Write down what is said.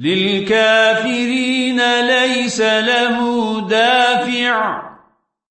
للكافرين ليس له دافع.